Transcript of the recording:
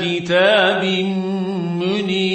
كتاب منير.